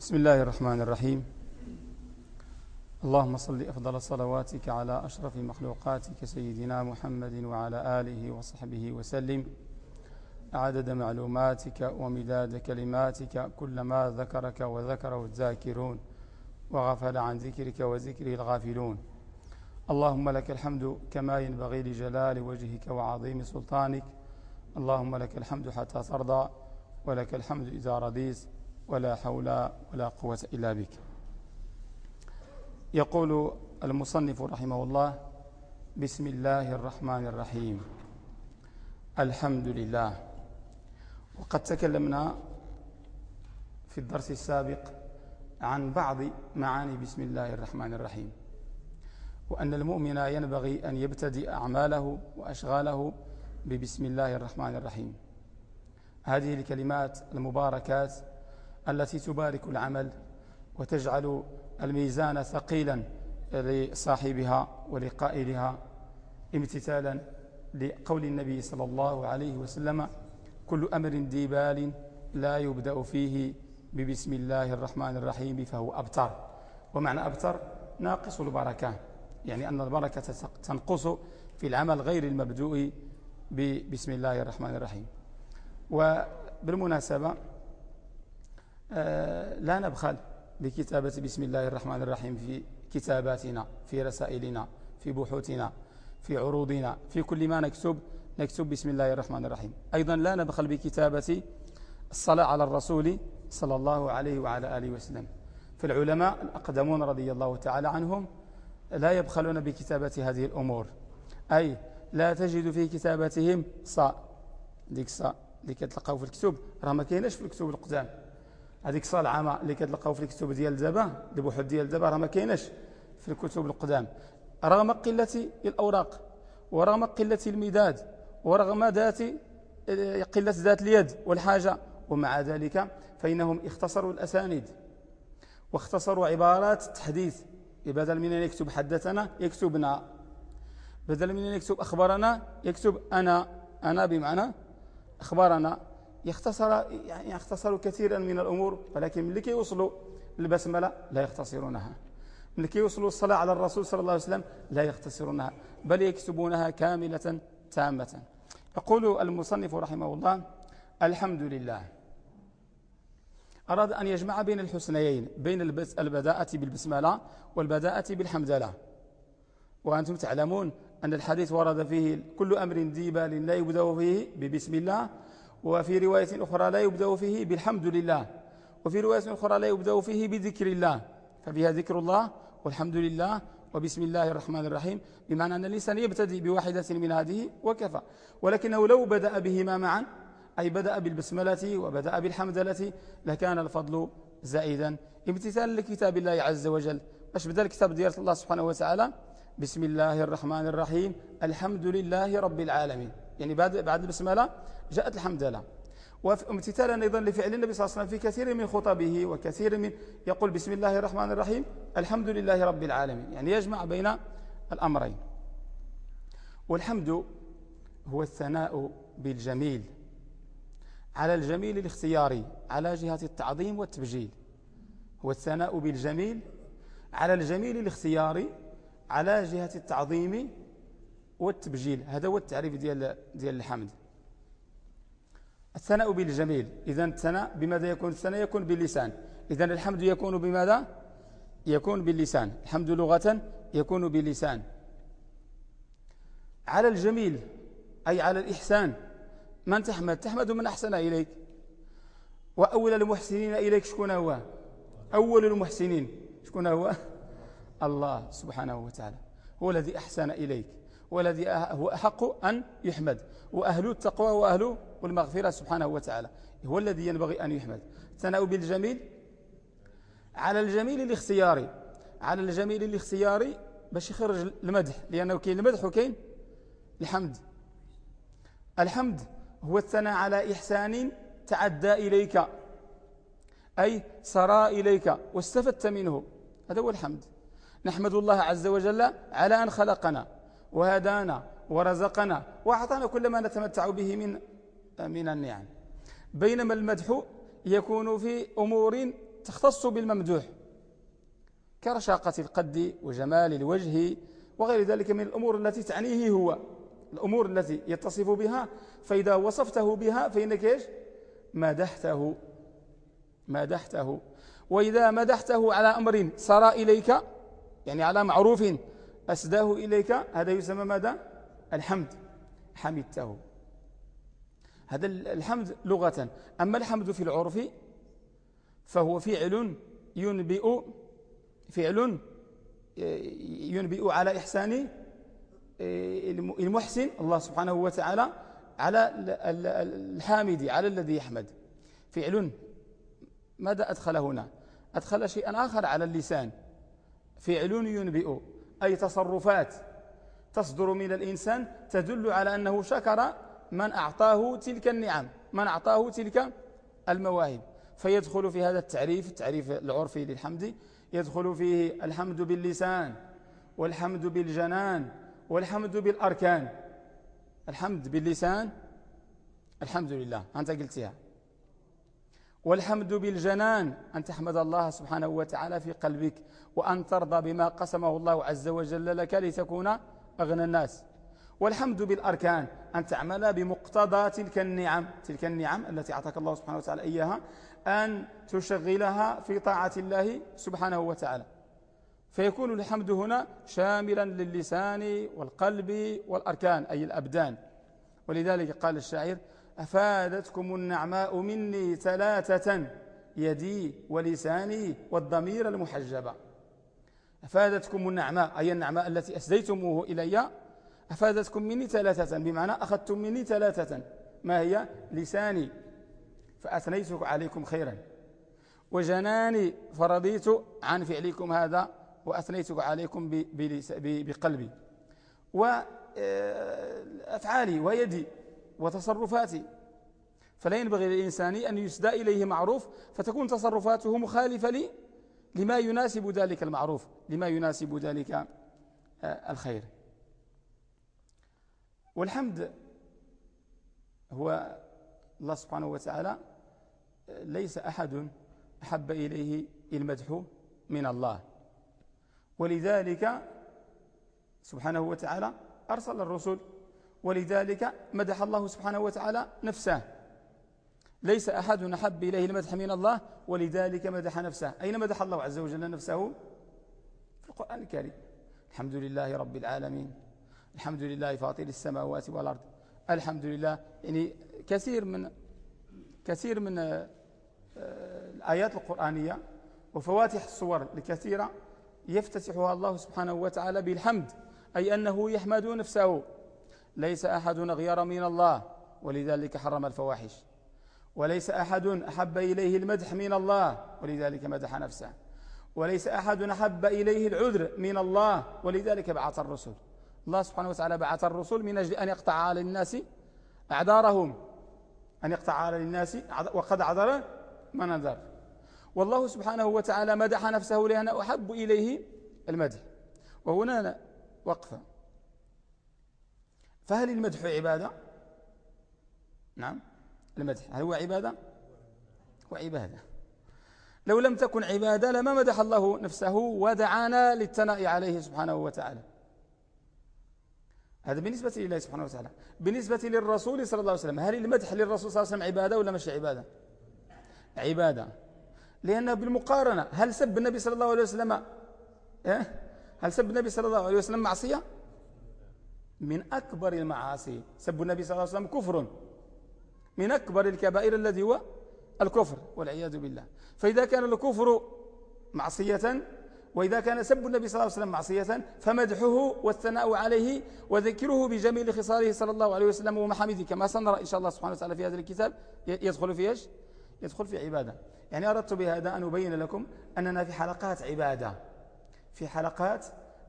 بسم الله الرحمن الرحيم. اللهم صل أفضل صلواتك على أشرف مخلوقاتك سيدنا محمد وعلى آله وصحبه وسلم. عدد معلوماتك ومداد كلماتك كلما ذكرك وذكره الذاكرون وغفل عن ذكرك وذكره الغافلون. اللهم لك الحمد كما ينبغي لجلال وجهك وعظيم سلطانك. اللهم لك الحمد حتى ترضى ولك الحمد إذا رضيت. ولا حول ولا قوة إلا بك. يقول المصنف رحمه الله بسم الله الرحمن الرحيم. الحمد لله. وقد تكلمنا في الدرس السابق عن بعض معاني بسم الله الرحمن الرحيم. وأن المؤمن ينبغي أن يبتدئ أعماله وأشغاله ببسم الله الرحمن الرحيم. هذه الكلمات المباركات التي تبارك العمل وتجعل الميزان ثقيلا لصاحبها ولقائلها امتثالا لقول النبي صلى الله عليه وسلم كل أمر ديبال لا يبدأ فيه ببسم الله الرحمن الرحيم فهو أبتر. ومعنى أبتر ناقص البركة يعني أن البركة تنقص في العمل غير المبدوء ببسم الله الرحمن الرحيم. وبالمناسبة لا نبخل بكتابة بسم الله الرحمن الرحيم في كتاباتنا في رسائلنا في بحوثنا في عروضنا في كل ما نكتب نكتب بسم الله الرحمن الرحيم. أيضا لا نبخل بكتابة الصلاة على الرسول صلى الله عليه وعلى آله وسلم. في العلماء الأقدمون رضي الله تعالى عنهم لا يبخلون بكتابة هذه الأمور. أي لا تجد في كتابتهم صاء. ديك صاء اللي كتلقاو في الكتب. راه ما كايناش في الكتب القدام. هذيك العامه اللي كتلقاو في الكتب ديال دابا البحوث ديال دابا راه ما كايناش في الكتب القدام. رغم قلة الأوراق ورغم قلة المداد ورغم ذات قلة ذات اليد والحاجة. ومع ذلك فإنهم اختصروا الأسانيد واختصروا عبارات التحديث. بدل من أن يكتب حدثنا يكتبنا. بدل من أن يكتب اخبرنا يكتب أنا. أنا بمعنى اخبرنا يختصر يعني يختصر كثيرا من الأمور ولكن من لكي يوصلوا البسملة لا يختصرونها. من لكي يوصلوا الصلاة على الرسول صلى الله عليه وسلم لا يختصرونها بل يكتبونها كاملة تامة. يقول المصنف رحمه الله الحمد لله. أراد أن يجمع بين الحسنيين بين البداءة بالبسملة والبداءة بالحمدلة. وأنتم تعلمون أن الحديث ورد فيه كل أمر ديبال لا يبدأ فيه ببسم الله وفي رواية أخرى لا يبدأ فيه بالحمد لله. وفي رواية أخرى لا يبدأ فيه بذكر الله. ففيها ذكر الله والحمد لله وبسم الله الرحمن الرحيم. بمعنى أن الإنسان يبتدي بواحدة من هذه وكفى. ولكنه لو بدأ بهما معا أي بدأ بالبسملة وبدأ بالحمدلة لكان الفضل زائدا. امتثالا لكتاب الله عز وجل. اش بدا الكتاب ديال الله سبحانه وتعالى. بسم الله الرحمن الرحيم. الحمد لله رب العالمين. يعني بعد بعد البسمله جاءت الحمد لله. وامتثالا أيضا لفعل النبي صلى الله عليه وسلم في كثير من خطبه وكثير من يقول بسم الله الرحمن الرحيم الحمد لله رب العالمين. يعني يجمع بين الأمرين. والحمد هو الثناء بالجميل على الجميل الاختياري على جهة التعظيم والتبجيل. هو الثناء بالجميل على الجميل الاختياري على جهة التعظيم والتبجيل هذا هو التعريف ديال ديال الحمد. الثناء بالجميل إذا الثناء بماذا يكون؟ الثناء يكون باللسان. إذا الحمد يكون بماذا؟ يكون باللسان. الحمد لغة يكون باللسان. على الجميل أي على الإحسان من تحمد؟ تحمد من أحسن إليك. وأول المحسنين إليك شكون هو؟ أول المحسنين شكون هو؟ الله سبحانه وتعالى. هو الذي أحسن إليك. والذي هو أحق أن يحمد. وأهل التقوى وأهل المغفرة سبحانه وتعالى. هو الذي ينبغي أن يحمد. ثناء بالجميل على الجميل الاختياري. على الجميل الاختياري باش يخرج المدح. لأنه كاين المدح وكاين الحمد. الحمد هو الثناء على إحسان تعدى إليك. أي سرى إليك واستفدت منه. هذا هو الحمد. نحمد الله عز وجل على أن خلقنا. وهدانا ورزقنا وأعطانا كل ما نتمتع به من من النعم. بينما المدح يكون في أمور تختص بالممدوح كرشاقة القد وجمال الوجه وغير ذلك من الأمور التي تعنيه هو. الأمور التي يتصف بها فإذا وصفته بها فإنك إيش؟ مدحته مدحته. وإذا مدحته على أمر سرى إليك يعني على معروف أسداه إليك هذا يسمى ماذا؟ الحمد حمدته. هذا الحمد لغة. أما الحمد في العرف فهو فعل ينبئ فعل ينبئ على إحسان المحسن الله سبحانه وتعالى على الحامد على الذي يحمد. فعل ماذا أدخل هنا؟ أدخل شيئا آخر على اللسان. فعل ينبئ. أي تصرفات تصدر من الإنسان تدل على أنه شكر من أعطاه تلك النعم من أعطاه تلك المواهب. فيدخل في هذا التعريف التعريف العرفي للحمد يدخل فيه الحمد باللسان والحمد بالجنان والحمد بالأركان. الحمد باللسان الحمد لله. أنت قلتها والحمد بالجنان أن تحمد الله سبحانه وتعالى في قلبك وأن ترضى بما قسمه الله عز وجل لك لتكون أغنى الناس. والحمد بالأركان أن تعمل بمقتضى تلك النعم تلك النعم التي أعطاك الله سبحانه وتعالى إياها أن تشغلها في طاعة الله سبحانه وتعالى. فيكون الحمد هنا شاملا للسان والقلب والأركان أي الأبدان. ولذلك قال الشاعر أفادتكم النعماء مني ثلاثة يدي ولساني والضمير المحجبة أفادتكم النعماء أي النعماء التي أسديتموه إلي أفادتكم مني ثلاثة بمعنى أخذتم مني ثلاثة. ما هي؟ لساني. فأثنيت عليكم خيرا. وجناني فرضيت عن فعلكم هذا وأثنيت عليكم بقلبي. وأفعالي ويدي. وتصرفاتي. فلا ينبغي للإنسان أن يسدى إليه معروف فتكون تصرفاته مخالفة لي لما يناسب ذلك المعروف لما يناسب ذلك آه، الخير. والحمد هو الله سبحانه وتعالى آه، ليس أحد أحب إليه المدح من الله. ولذلك سبحانه وتعالى أرسل الرسل ولذلك مدح الله سبحانه وتعالى نفسه. ليس أحد أحب إليه المدح من الله ولذلك مدح نفسه. أين مدح الله عز وجل نفسه؟ في القرآن الكريم. الحمد لله رب العالمين. الحمد لله فاطر السماوات والأرض. الحمد لله. يعني كثير من كثير من آه، الآيات القرآنية وفواتح الصور الكثيرة يفتتحها الله سبحانه وتعالى بالحمد أي أنه يحمد نفسه. ليس أحد أغير من الله ولذلك حرم الفواحش. وليس أحد أحب إليه المدح من الله ولذلك مدح نفسه. وليس أحد أحب إليه العذر من الله ولذلك بعث الرسل. الله سبحانه وتعالى بعث الرسل من أجل أن يقطع على الناس أعذارهم. أن يقطع على الناس وقد عذر من نذر والله سبحانه وتعالى مدح نفسه لأنه أحب إليه المدح. وهنا وقفة. فهل المدح عبادة؟ نعم. المدح هل هو عبادة؟ هو عبادة. لو لم تكن عبادة لما مدح الله نفسه ودعانا للثناء عليه سبحانه وتعالى. هذا بالنسبة لله سبحانه وتعالى. بالنسبة للرسول صلى الله عليه وسلم هل المدح للرسول صلى الله عليه وسلم عبادة ولا مش عبادة؟ عبادة. لأن بالمقارنة هل سب النبي صلى الله عليه وسلم إيه؟ هل سب النبي صلى الله عليه وسلم معصية؟ من أكبر المعاصي. سب النبي صلى الله عليه وسلم كفر. من أكبر الكبائر الذي هو الكفر والعياذ بالله. فإذا كان الكفر معصية وإذا كان سب النبي صلى الله عليه وسلم معصية فمدحه والثناء عليه وذكره بجميل خصاله صلى الله عليه وسلم ومحامده كما سنرى إن شاء الله سبحانه وتعالى في هذا الكتاب يدخل في إيش؟ يدخل في عبادة. يعني أردت بهذا أن أبين لكم أننا في حلقات عبادة. في حلقات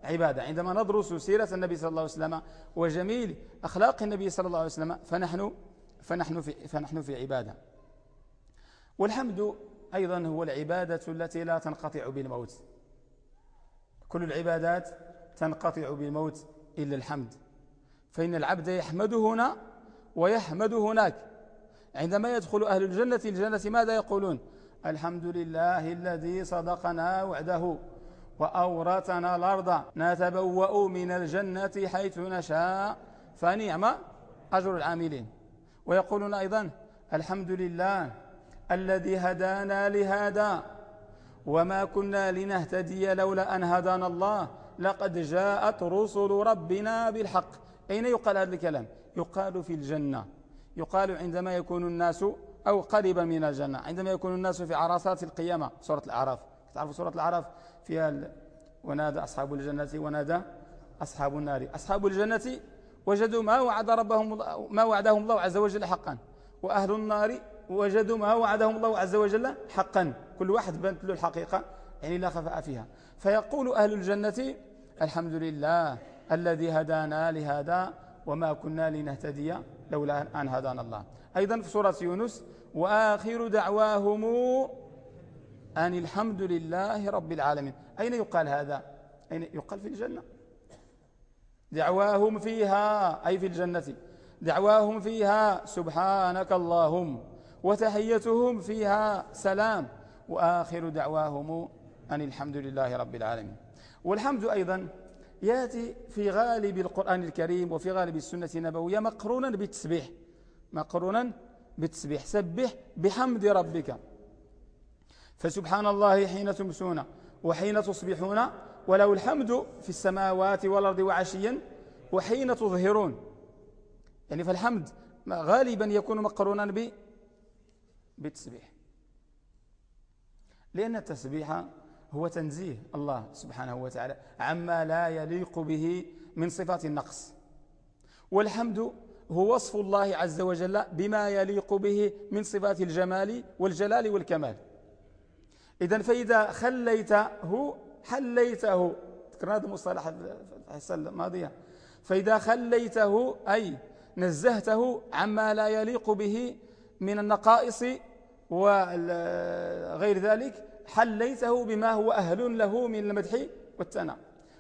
عبادة. عندما ندرس سيرة النبي صلى الله عليه وسلم وجميل أخلاق النبي صلى الله عليه وسلم فنحن, فنحن, في, فنحن في عبادة. والحمد أيضا هو العبادة التي لا تنقطع بالموت. كل العبادات تنقطع بالموت إلا الحمد. فإن العبد يحمد هنا ويحمد هناك. عندما يدخل أهل الجنة الجنة ماذا يقولون؟ الحمد لله الذي صدقنا وعده. وأورثنا الأرض. نتبوأ من الجنة حيث نشاء. فنعم أجر العاملين. ويقولون أيضا الحمد لله الذي هدانا لهذا وما كنا لنهتدي لولا أن هدانا الله. لقد جاءت رسل ربنا بالحق. أين يقال هذا الكلام؟ يقال في الجنة. يقال عندما يكون الناس أو قريبا من الجنة عندما يكون الناس في عرصات القيامة. سورة الأعراف. تعرفوا سورة الأعراف فيها ال... ونادى أصحاب الجنة ونادى أصحاب النار. أصحاب الجنة وجدوا ما وعد ربهم ما وعدهم الله عز وجل حقا. وأهل النار وجدوا ما وعدهم الله عز وجل حقا. كل واحد بنت له الحقيقة يعني لا خفاء فيها. فيقول أهل الجنة الحمد لله الذي هدانا لهذا وما كنا لنهتدي لولا أن هدانا الله. أيضا في سورة يونس وآخر دعواهم أن الحمد لله رب العالمين. أين يقال هذا؟ أين يقال في الجنة؟ دعواهم فيها أي في الجنة. دعواهم فيها سبحانك اللهم وتحيتهم فيها سلام. وآخر دعواهم أن الحمد لله رب العالمين. والحمد أيضا يأتي في غالب القرآن الكريم وفي غالب السنة النبوية مقرونا بالتسبيح. مقرونا بالتسبيح. سبح بحمد ربك. فسبحان الله حين تمسون وحين تصبحون وله الحمد في السماوات والأرض وعشيا وحين تظهرون. يعني فالحمد غالبا يكون مقرونا بالتسبيح. لأن التسبيح هو تنزيه الله سبحانه وتعالى عما لا يليق به من صفات النقص. والحمد هو وصف الله عز وجل بما يليق به من صفات الجمال والجلال والكمال. إذا فإذا خليته حليته. ذكرنا هذا المصطلح الحصة الماضية. فإذا خليته أي نزهته عما لا يليق به من النقائص وغير ذلك حليته بما هو أهل له من المدح والثناء.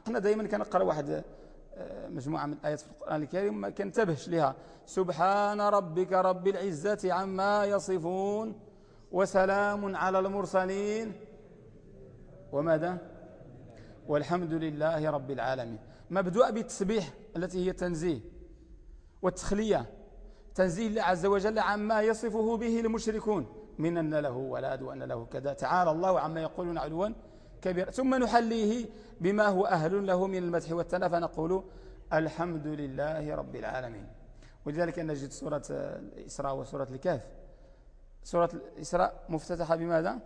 إحنا دائما كنقرأ واحد آه، مجموعة من الآيات في القرآن الكريم ما كنتبهش لها. سبحان ربك رب العزة عما يصفون. وسلام على المرسلين. وماذا؟ والحمد لله رب العالمين. مبدوء بالتسبيح التي هي تنزيه والتخلية. تنزيه الله عز وجل عما يصفه به المشركون. من أن له ولاد وأن له كذا. تعالى الله عما يقولون علوا كبيرا ثم نحليه بما هو أهل له من المدح والثناء فنقول الحمد لله رب العالمين. ولذلك نجد سورة الإسراء وسورة الكهف. سورة الإسراء مفتتحة بماذا؟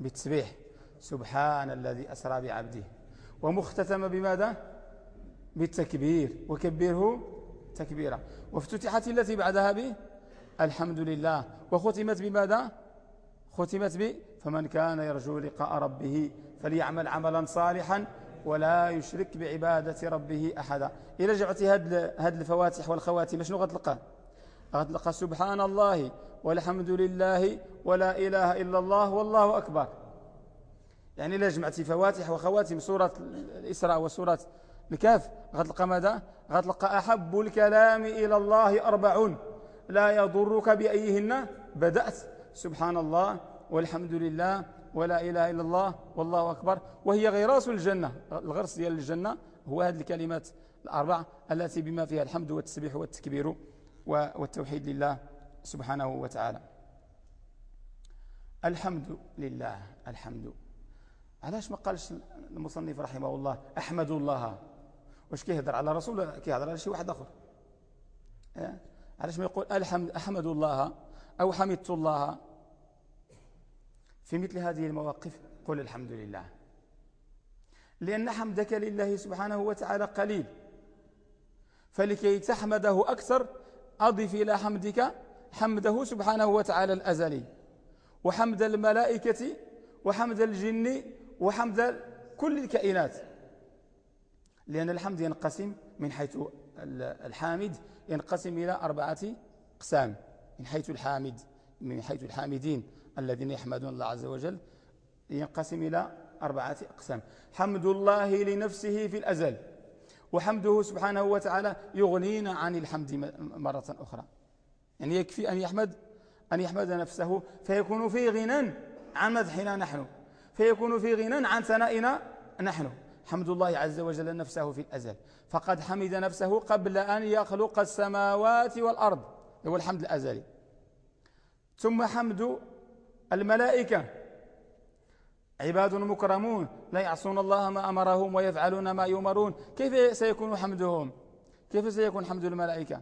بالتسبيح سبحان الذي أسرى بعبده. ومختتمة بماذا؟ بالتكبير. وكبره تكبيرا. وافتتحت التي بعدها به الحمد لله. وختمت بماذا؟ ختمت ب؟ فمن كان يرجو لقاء ربه فليعمل عملا صالحا ولا يشرك بعبادة ربه أحدا. إلى جعت هاد الفواتح والخواتم شنو غتلقى؟ غتلقى سبحان الله والحمد لله ولا إله إلا الله والله أكبر. يعني إلا جمعتي فواتح وخواتم سورة الإسراء وسورة الكهف. غتلقى ماذا؟ غتلقى أحب الكلام إلى الله أربعون. لا يضرك بأيهن. بدأت. سبحان الله والحمد لله ولا إله إلا الله والله أكبر. وهي غراس الجنة. الغرس ديال الجنة هو هذه الكلمات الأربع التي بما فيها الحمد والتسبيح والتكبير. والتوحيد لله سبحانه وتعالى. الحمد لله الحمد. علاش ما قالش المصنف رحمه الله أحمد الله؟ واش كيهضر على رسول كيهضر على شي واحد آخر؟ علاش ما يقول الحمد أحمد الله أو حمدت الله؟ في مثل هذه المواقف قل الحمد لله. لأن حمدك لله سبحانه وتعالى قليل. فلكي تحمده أكثر أضف إلى حمدك حمده سبحانه وتعالى الأزلي وحمد الملائكة وحمد الجن وحمد كل الكائنات. لأن الحمد ينقسم من حيث الحامد ينقسم إلى أربعة أقسام. من حيث الحامد من حيث الحامدين الذين يحمدون الله عز وجل ينقسم إلى أربعة أقسام. حمد الله لنفسه في الأزل. وحمده سبحانه وتعالى يغنينا عن الحمد مرة أخرى. يعني يكفي أن يحمد أن يحمد نفسه فيكون في غنى عن مدحنا نحن. فيكون في غنى عن ثنائنا نحن. حمد الله عز وجل نفسه في الأزل. فقد حمد نفسه قبل أن يخلق السماوات والأرض. هو الحمد الأزلي. ثم حمد الملائكة. عباد مكرمون لا يعصون الله ما أمرهم ويفعلون ما يؤمرون. كيف سيكون حمدهم؟ كيف سيكون حمد الملائكة؟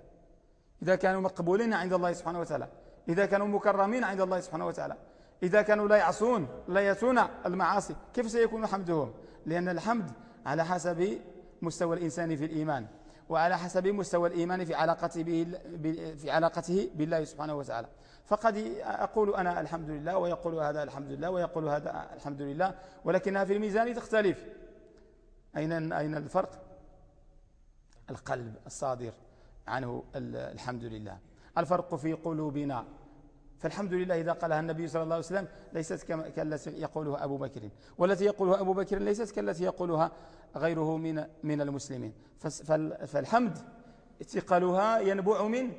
إذا كانوا مقبولين عند الله سبحانه وتعالى. إذا كانوا مكرمين عند الله سبحانه وتعالى. إذا كانوا لا يعصون لا يتون المعاصي كيف سيكون حمدهم؟ لأن الحمد على حسب مستوى الإنسان في الإيمان وعلى حسب مستوى الإيمان في علاقته, في علاقته بالله سبحانه وتعالى. فقد أقول أنا الحمد لله ويقول هذا الحمد لله ويقول هذا الحمد لله ولكنها في الميزان تختلف. أين أين الفرق؟ القلب الصادر عنه الحمد لله. الفرق في قلوبنا. فالحمد لله إذا قالها النبي صلى الله عليه وسلم ليست كالتي يقولها أبو بكر والتي يقولها أبو بكر ليست كالتي يقولها غيره من من المسلمين. فالحمد اتقالها ينبع من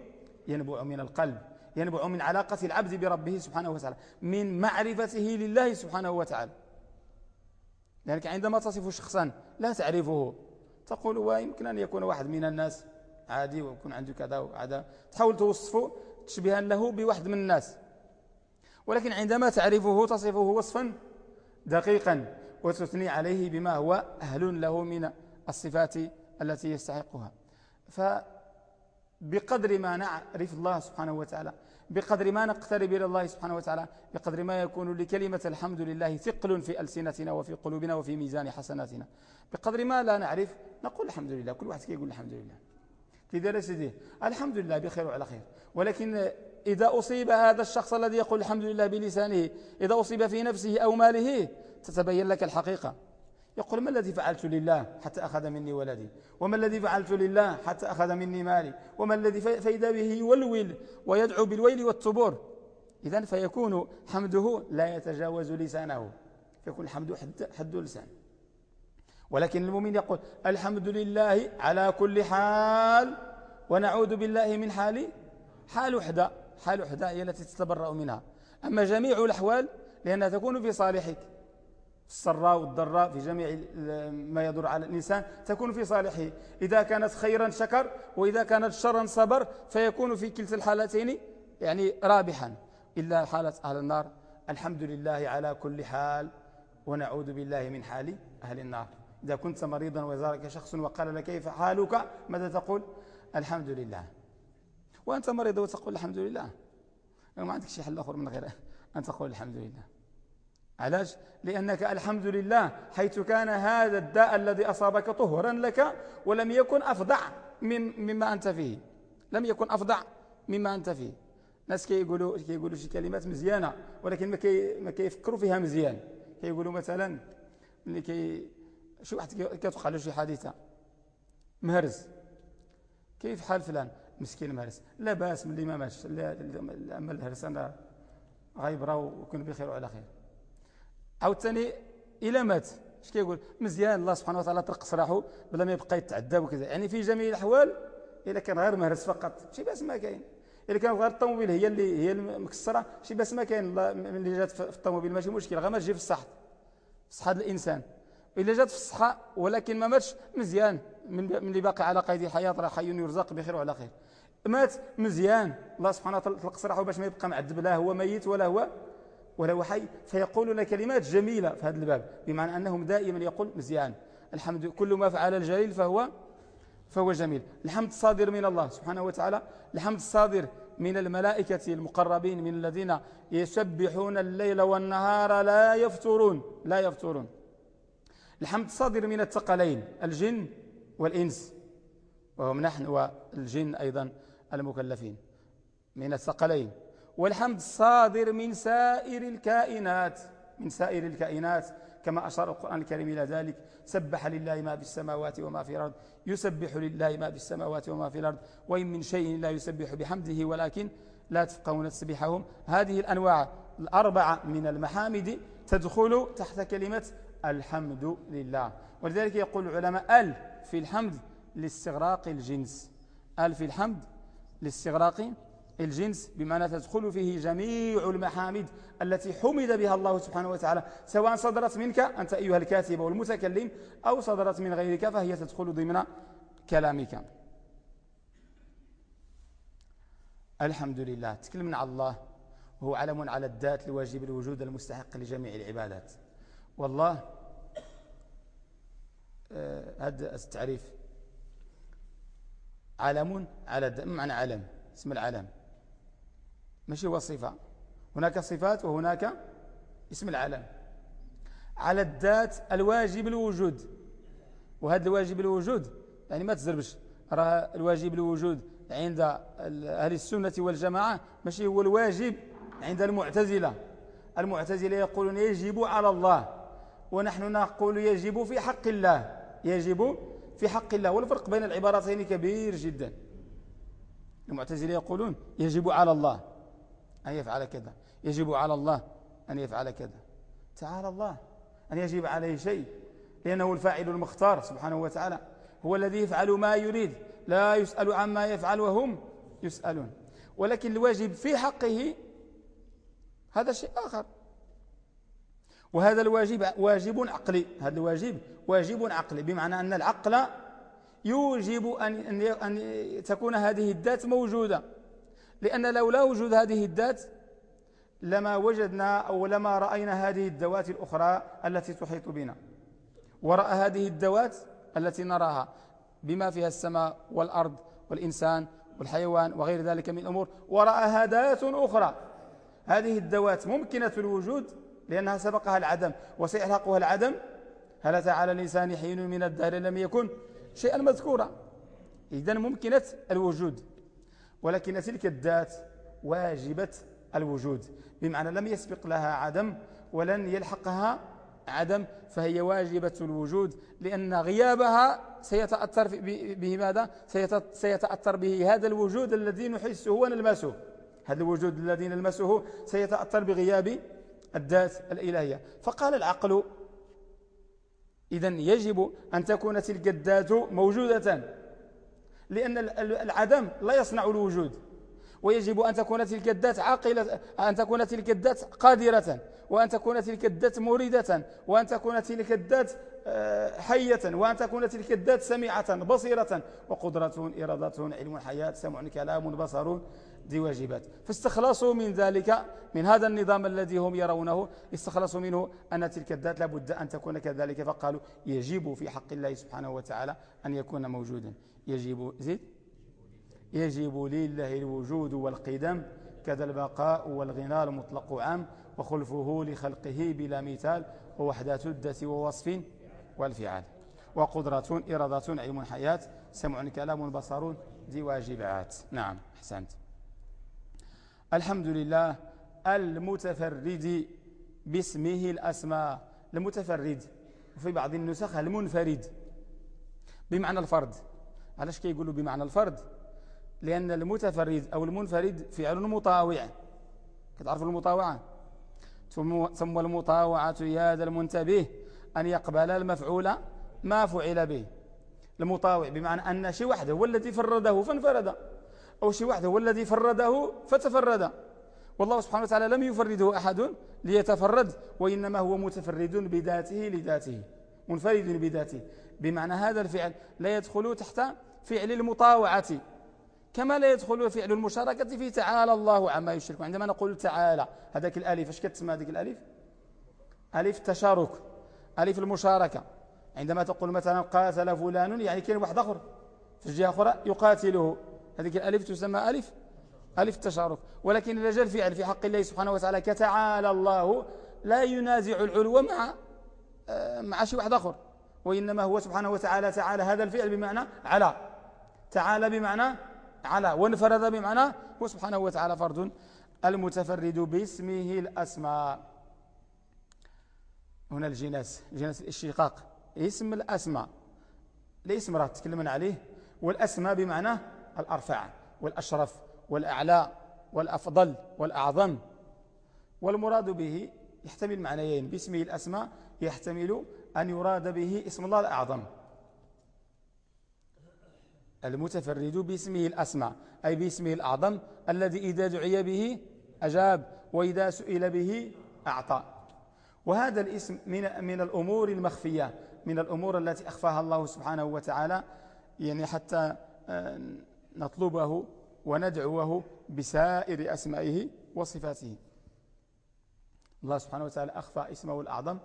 ينبع من القلب. ينبع من علاقة العبد بربه سبحانه وتعالى من معرفته لله سبحانه وتعالى. لأنك عندما تصف شخصا لا تعرفه تقول ويمكن أن يكون واحد من الناس عادي ويكون عنده كذا وهذا تحاول توصفه تشبها له بواحد من الناس. ولكن عندما تعرفه تصفه وصفا دقيقا وتثني عليه بما هو أهل له من الصفات التي يستحقها. فبقدر ما نعرف الله سبحانه وتعالى بقدر ما نقترب إلى الله سبحانه وتعالى بقدر ما يكون لكلمة الحمد لله ثقل في ألسنتنا وفي قلوبنا وفي ميزان حسناتنا. بقدر ما لا نعرف نقول الحمد لله كل واحد يقول الحمد لله. كذا سيدي؟ الحمد لله بخير وعلى خير. ولكن إذا أصيب هذا الشخص الذي يقول الحمد لله بلسانه إذا أصيب في نفسه أو ماله تتبين لك الحقيقة. يقول ما الذي فعلت لله حتى أخذ مني ولدي؟ وما الذي فعلت لله حتى أخذ مني مالي؟ وما الذي فإذا به يولول ويدعو بالويل والتبور إذا فيكون حمده لا يتجاوز لسانه. فيكون الحمد حد, حد لسان ولكن المؤمن يقول الحمد لله على كل حال ونعوذ بالله من حال حال وحدة. حال وحدة هي التي تتبرأ منها. أما جميع الأحوال لأنها تكون في صالحك. السراء والضراء في جميع ما يدور على الإنسان تكون في صالحه. إذا كانت خيرا شكر وإذا كانت شرا صبر فيكون في كلتا الحالتين يعني رابحا. إلا حالة أهل النار. الحمد لله على كل حال ونعوذ بالله من حال أهل النار. إذا كنت مريضا وزارك شخص وقال لك كيف حالك ماذا تقول؟ الحمد لله. وأنت مريض وتقول الحمد لله. ما عندك شيء حل آخر من غير أن تقول الحمد لله. علاش؟ لأنك الحمد لله حيث كان هذا الداء الذي أصابك طهرا لك ولم يكن أفضع مما أنت فيه. لم يكن أفضع مما أنت فيه. ناس كيقولوا كيقولوا شي كلمات مزيانة ولكن ما كي ما كيفكروا فيها مزيان. كيقولوا مثلا ملي كي شي واحد كتوقع له شي حادثة. مهرز. كيف حال فلان؟ مسكين مهرس لا باس من اللي ما ماتش. أما الهرس أنا غايبرا وكن بخير وعلى خير. عاوتاني إلى مات. اش كيقول؟ مزيان الله سبحانه وتعالى ترقص راحو بلا ما يبقى يتعذب وكذا. يعني في جميع الأحوال الا كان غير مهرس فقط شي باس ما كاين. الا كان غير الطوموبيل هي اللي هي المكسره شي باس ما كاين. ملي جات في الطوموبيل ماشي مشكل غير ما تجي في الصحة. صحه الإنسان. الا جات في الصحة ولكن ما ماتش مزيان. من اللي باقي على قيد الحياة راه حي يرزق بخير وعلى خير. مات مزيان. الله سبحانه وتعالى طلق سراحه باش ما يبقى معذب لا هو ميت ولا هو ولا هو حي فيقولون كلمات جميلة في هذا الباب بمعنى أنهم دائما يقول مزيان. الحمد كل ما فعل الجليل فهو فهو جميل. الحمد الصادر من الله سبحانه وتعالى. الحمد الصادر من الملائكة المقربين من الذين يسبحون الليل والنهار لا يفترون لا يفترون. الحمد الصادر من الثقلين الجن والإنس وهم نحن والجن أيضا المكلفين. من الثقلين. والحمد الصادر من سائر الكائنات من سائر الكائنات كما أشار القرآن الكريم إلى ذلك سبح لله ما في السماوات وما في الأرض يسبح لله ما في السماوات وما في الأرض وإن من شيء لا يسبح بحمده ولكن لا تفقهون تسبحهم هذه الأنواع الأربعة من المحامد تدخل تحت كلمة الحمد لله. ولذلك يقول العلماء أل في الحمد لاستغراق الجنس أل في الحمد لاستغراق الجنس بمعنى تدخل فيه جميع المحامد التي حمد بها الله سبحانه وتعالى سواء صدرت منك أنت أيها الكاتب والمتكلم أو صدرت من غيرك فهي تدخل ضمن كلامك. الحمد لله. تكلمنا على الله. وهو علم على الذات لواجب الوجود المستحق لجميع العبادات. والله آه، هذا التعريف. علم على الذات معنى علم اسم العلم. ماشي هو صفة. هناك صفات وهناك اسم العلم على الذات الواجب الوجود. وهذا الواجب الوجود يعني ما تزربش. راه الواجب الوجود عند أهل السنة والجماعة ماشي هو الواجب عند المعتزلة. المعتزلة يقولون يجب على الله ونحن نقول يجب في حق الله. يجب في حق الله. والفرق بين العبارتين كبير جدا. المعتزلة يقولون يجب على الله. أن يفعل كذا. يجب على الله أن يفعل كذا. تعالى الله. أن يجب عليه شيء. لأنه الفاعل المختار سبحانه وتعالى. هو الذي يفعل ما يريد. لا يسأل عما يفعل وهم يسألون. ولكن الواجب في حقه هذا شيء آخر. وهذا الواجب واجب عقلي. هذا الواجب واجب عقلي. بمعنى أن العقل يوجب أن, أن تكون هذه الذات موجودة. لأن لولا وجود هذه الذات لما وجدنا أو لما رأينا هذه الذوات الأخرى التي تحيط بنا. ورأى هذه الذوات التي نراها بما فيها السماء والأرض والإنسان والحيوان وغير ذلك من الأمور. ورأى هدايات أخرى. هذه الذوات ممكنة الوجود لأنها سبقها العدم وسيحرقها العدم. هل أتى على الإنسان حين من الدهر لم يكن شيئا مذكورا؟ إذن ممكنة الوجود. ولكن تلك الذات واجبة الوجود بمعنى لم يسبق لها عدم ولن يلحقها عدم فهي واجبة الوجود لأن غيابها سيتأثر به ماذا؟ سيتأثر به هذا الوجود الذي نحسه ونلمسه. هذا الوجود الذي نلمسه سيتأثر بغياب الذات الإلهية. فقال العقل إذا يجب أن تكون تلك الذات موجودة. لأن العدم لا يصنع الوجود. ويجب أن تكون تلك الذات عاقلة أن تكون تلك الذات قادرة وأن تكون تلك الذات مريدة وأن تكون تلك الذات آه، حية وأن تكون تلك الذات سميعة بصيرة وقدرة إرادة علم حياة سمع كلام بصر ذي واجبات. فاستخلصوا من ذلك من هذا النظام الذي هم يرونه استخلصوا منه أن تلك الذات لابد أن تكون كذلك فقالوا يجب في حق الله سبحانه وتعالى أن يكون موجودا. يجب زيد؟ يجب لله الوجود والقدم كذا البقاء والغنى المطلق عام وخلفه لخلقه بلا مثال ووحدة الدة ووصف والفعال. وقدرة إرادة علم حياة سمع كلام بصر ذي واجبات. نعم أحسنت. الحمد لله المتفرد باسمه الأسماء. المتفرد وفي بعض النسخ المنفرد. بمعنى الفرد. علاش كيقولوا بمعنى الفرد؟ لأن المتفرد أو المنفرد فعل مطاوع. كتعرفوا المطاوعة؟ ثم المطاوعة يا ذا المنتبه أن يقبل المفعول ما فعل به. المطاوع بمعنى أن شي واحد هو الذي فرده فانفرد أو شي واحد هو الذي فرده فتفرد. والله سبحانه وتعالى لم يفرده أحد ليتفرد وإنما هو متفرد بذاته لذاته منفرد بذاته. بمعنى هذا الفعل لا يدخل تحت فعل المطاوعة كما لا يدخل فعل المشاركة في تعالى الله عما يشرك. عندما نقول تعالى هذاك الألف إيش كتسمى هذيك الألف؟ ألف التشارك ألف المشاركة. عندما تقول مثلا قاتل فلان يعني كاين واحد آخر. في الجهة أخرى يقاتله. هذه الألف تسمى ألف ألف التشارك ولكن إذا جاء الفعل في حق الله سبحانه وتعالى كتعالى الله لا ينازع العلو مع مع شيء واحد آخر. وإنما هو سبحانه وتعالى تعالى هذا الفعل بمعنى على. تعالى بمعنى على وانفرد بمعنى سبحانه وتعالى فرد المتفرد باسمه الأسماء. هنا الجناس جناس الاشتقاق اسم الأسماء ليس مرات تكلمنا عليه والأسماء بمعنى الأرفع والأشرف والأعلى والأفضل والأعظم. والمراد به يحتمل معنيين باسمه الأسماء يحتمل أن يراد به اسم الله الأعظم. المتفرد باسمه الأسمى أي باسمه الأعظم الذي إذا دعي به أجاب وإذا سئل به أعطى. وهذا الاسم من, من الأمور المخفية من الأمور التي أخفاها الله سبحانه وتعالى يعني حتى آه، نطلبه وندعوه بسائر أسمائه وصفاته. الله سبحانه وتعالى أخفى اسمه الأعظم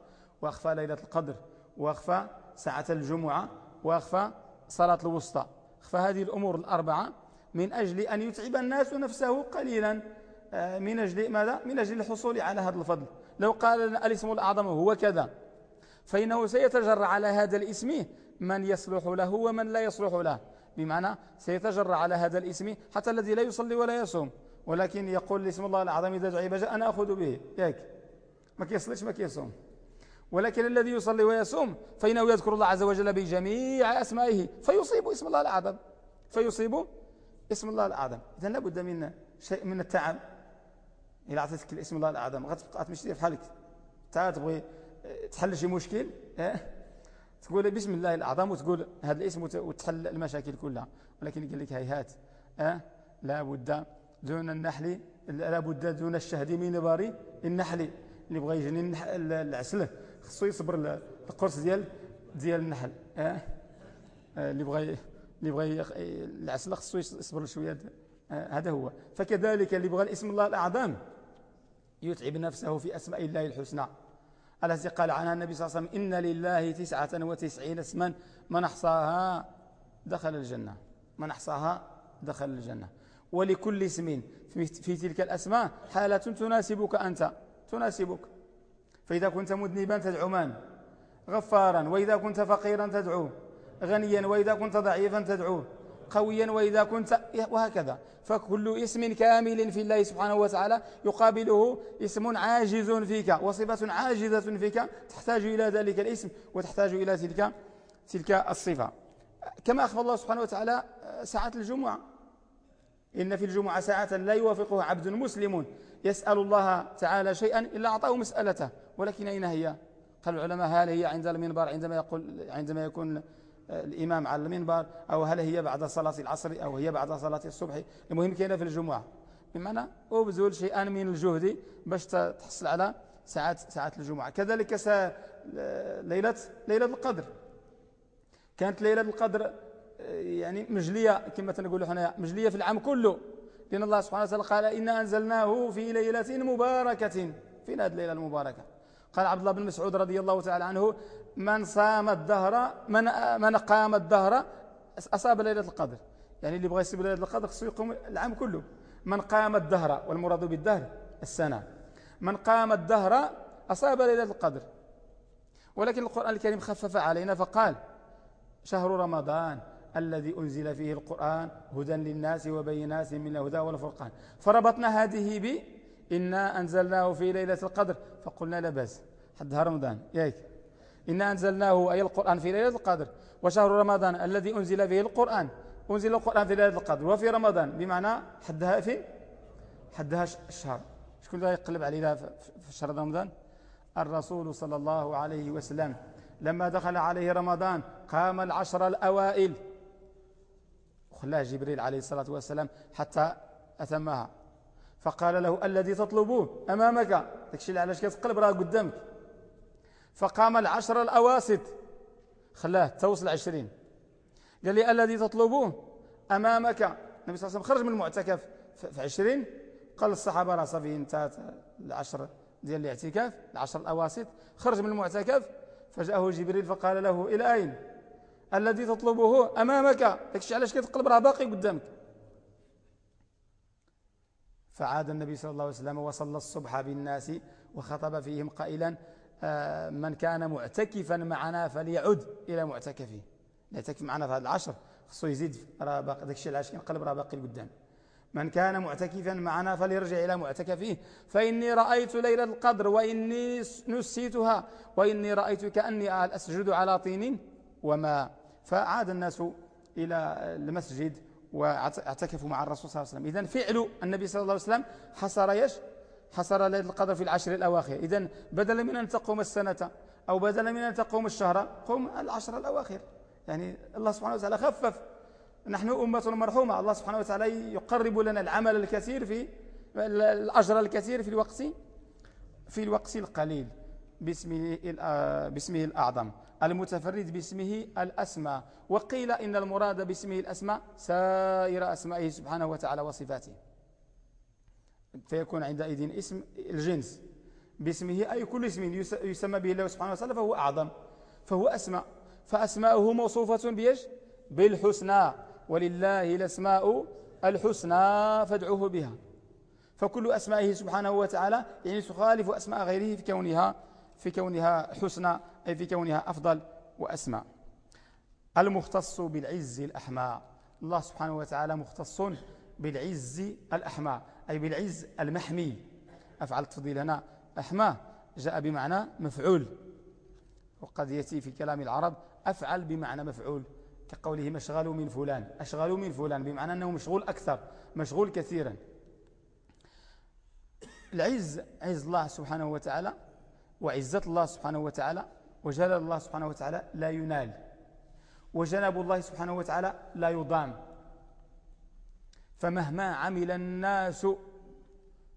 وأخفى ليلة القدر وأخفى ساعة الجمعة وأخفى صلاة الوسطى. أخفى هذه الأمور الأربعة من أجل أن يتعب الناس نفسه قليلا. آه، من أجل ماذا؟ من أجل الحصول على هذا الفضل. لو قال الاسم الأعظم هو كذا فإنه سيتجرع على هذا الاسم من يصلح له ومن لا يصلح له. بمعنى سيتجرع على هذا الاسم حتى الذي لا يصلي ولا يصوم. ولكن يقول لاسم الله الأعظم إذا دعي بجاء أنا أخذ به. ياك ما كيصليش ما كيصوم. ولكن الذي يصلي ويصوم فإنه يذكر الله عز وجل بجميع أسمائه فيصيب اسم الله الأعظم. فيصيب اسم الله الأعظم. إذا لابد من شيء من التعب. إلا عطيتك الاسم الله الأعظم. غتبقى تمشي بحالك تعال تبغي تحل شي مشكل تقول بسم الله الأعظم وتقول هذا الاسم وتحل المشاكل كلها. ولكن قال لك هيهات أه؟ لا بد دون النحل لا بد دون الشهد من باري النحل. اللي بغى يجني العسل. خصو يصبر القرص ديال ديال النحل. أه؟ اللي بغى اللي بغى العسل خصو يصبر شوية. هذا هو. فكذلك اللي بغى الاسم الله الأعظم يتعب نفسه في أسماء الله الحسنى. التي قال عنها النبي صلى الله عليه وسلم إن لله تسعة وتسعين اسما من أحصاها دخل الجنة. من أحصاها دخل الجنة. ولكل اسم في تلك الأسماء حالة تناسبك أنت. تناسبك. فإذا كنت مذنبا تدعو من؟ غفارا. وإذا كنت فقيرا تدعوه غنيا. وإذا كنت ضعيفا تدعوه قويا. وإذا كنت وهكذا. فكل اسم كامل في الله سبحانه وتعالى يقابله اسم عاجز فيك وصفة عاجزة فيك تحتاج إلى ذلك الاسم وتحتاج إلى تلك تلك الصفة. كما أخبر الله سبحانه وتعالى ساعة الجمعة. إن في الجمعة ساعة لا يوافقها عبد مسلم يسأل الله تعالى شيئا إلا أعطاه مسألته. ولكن أين هي؟ قال العلماء هل هي عند المنبر عندما يقول عندما يكون الإمام على المنبر أو هل هي بعد صلاة العصر أو هي بعد صلاة الصبح؟ المهم كاينة في الجمعة. بمعنى أبذل شيئا من الجهد باش تحصل على ساعات ساعات الجمعة. كذلك ليلة ليلة القدر. كانت ليلة القدر يعني مجلية كما تنقول حنا مجلية في العام كله. لأن الله سبحانه وتعالى قال إنا أنزلناه في ليلة مباركة فين هذه الليلة المباركة. قال عبد الله بن مسعود رضي الله تعالى عنه من صام الدهر من من قام الدهر أصاب ليلة القدر. يعني اللي بغى يصيب ليلة القدر خصو يقوم العام كله. من قام الدهر والمراد بالدهر السنة. من قام الدهر أصاب ليلة القدر. ولكن القرآن الكريم خفف علينا فقال شهر رمضان الذي أنزل فيه القرآن هدى للناس وبينات من الهدى والفرقان. فربطنا هذه ب إنا أنزلناه في ليلة القدر فقلنا لا بأس. حدها رمضان. ياك إنا أنزلناه أي القرآن في ليلة القدر. وشهر رمضان الذي أنزل فيه القرآن. أنزل القرآن في ليلة القدر. وفي رمضان بمعنى حدها في حدها الشهر. شكون ذا يقلب علينا في شهر رمضان؟ الرسول صلى الله عليه وسلم لما دخل عليه رمضان قام العشر الأوائل. وخلاه جبريل عليه الصلاة والسلام حتى أتمها. فقال له الذي تطلبوه أمامك. تكشي علاش كتقلب راه قدامك. فقام العشر الأواسط. خلاه توصل عشرين. قال لي الذي تطلبوه أمامك. النبي صلى الله عليه وسلم خرج من المعتكف في عشرين. قال الصحابة راه صافي انتهت العشر ديال الاعتكاف العشر الأواسط. خرج من المعتكف فجاءه جبريل فقال له إلى أين؟ الذي تطلبه أمامك. داكشي علاش كتقلب راه باقي قدامك. فعاد النبي صلى الله عليه وسلم وصلى الصبح بالناس وخطب فيهم قائلا آه، من كان معتكفا معنا فليعد إلى معتكفه. يعتكف معنا في هذا العشر خصو يزيد راه باقي داك الشيء العشر ينقلب راه باقي قدام من كان معتكفا معنا فليرجع إلى معتكفه. فإني رأيت ليلة القدر وإني نسيتها وإني رأيت كأني أسجد على طين وما فعاد الناس إلى المسجد واعتكفوا مع الرسول صلى الله عليه وسلم. إذن فعل النبي صلى الله عليه وسلم حصر يش حصر ليلة القدر في العشر الأواخر. إذن بدلا من أن تقوم السنة أو بدلا من أن تقوم الشهر قوم العشر الأواخر. يعني الله سبحانه وتعالى خفف. نحن أمة مرحومة. الله سبحانه وتعالى يقرب لنا العمل الكثير في الأجر الكثير في الوقت في الوقت القليل. باسمه, باسمه الأعظم. المتفرد باسمه الأسمى. وقيل إن المراد باسمه الأسمى سائر أسمائه سبحانه وتعالى وصفاته. فيكون عندئذ اسم الجنس. باسمه أي كل اسم يسمى به الله سبحانه وتعالى فهو أعظم فهو أسمى. فأسماؤه موصوفة بيش بالحسنى. ولله الأسماء الحسنى فادعوه بها. فكل أسمائه سبحانه وتعالى يعني تخالف أسماء غيره في كونها. في كونها حسنى أي في كونها أفضل وأسمى. المختص بالعز الأحمى. الله سبحانه وتعالى مختص بالعز الأحمى أي بالعز المحمي. أفعل التفضيل هنا. أحمى جاء بمعنى مفعول. وقد يأتي في كلام العرب أفعل بمعنى مفعول كقوله مشغل من فلان. أشغل من فلان بمعنى أنه مشغول أكثر مشغول كثيرا. العز عز الله سبحانه وتعالى وعزة الله سبحانه وتعالى وجلال الله سبحانه وتعالى لا ينال وجناب الله سبحانه وتعالى لا يضام. فمهما عمل الناس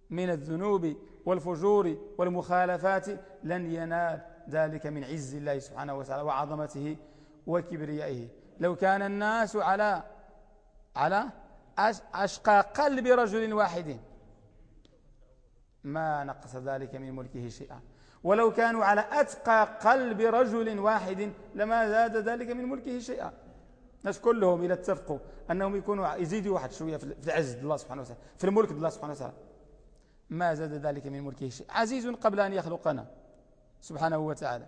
من الذنوب والفجور والمخالفات لن ينال ذلك من عز الله سبحانه وتعالى وعظمته وكبريائه. لو كان الناس على على أشقى قلب رجل واحد ما نقص ذلك من ملكه شيئا. ولو كانوا على أتقى قلب رجل واحد لما زاد ذلك من ملكه شيئا. الناس كلهم إذا اتفقوا أنهم يكونوا يزيدوا واحد شوية في عز الله سبحانه وتعالى في الملك الله سبحانه وتعالى. ما زاد ذلك من ملكه شيء عزيز قبل أن يخلقنا سبحانه وتعالى.